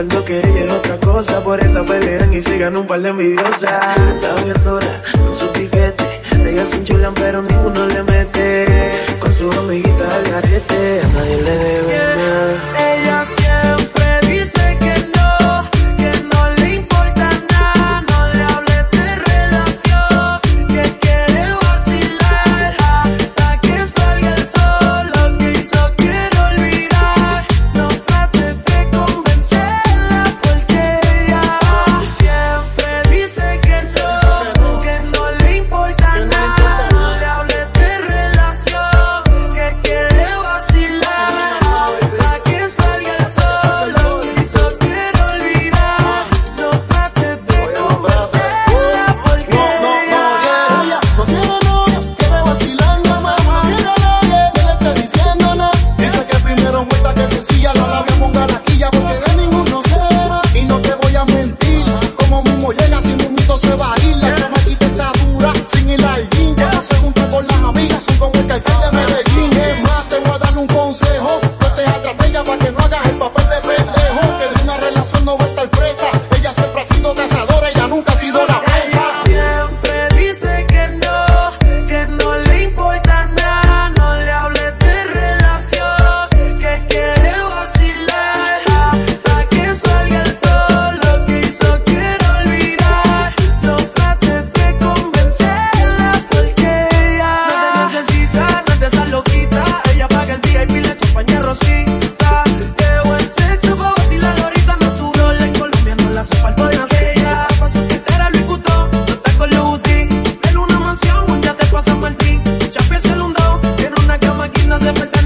pensando que ella es otra cosa. Por esa pelean y sigan un par de envidiosas. Está bien dura con su piquete. Ellas se enchulan pero ninguno le mete. se varía, la chamaquita está dura, sin hilar jean, cuando se junta con las amigas, son como el cartel de Medellín, es más, te voy a dar un consejo, no te estrategia para que no hagas el papel de pendejo, que de una relación no va a estar preso. convertí. Si chapeas el hundado, en una cama que no hace falta.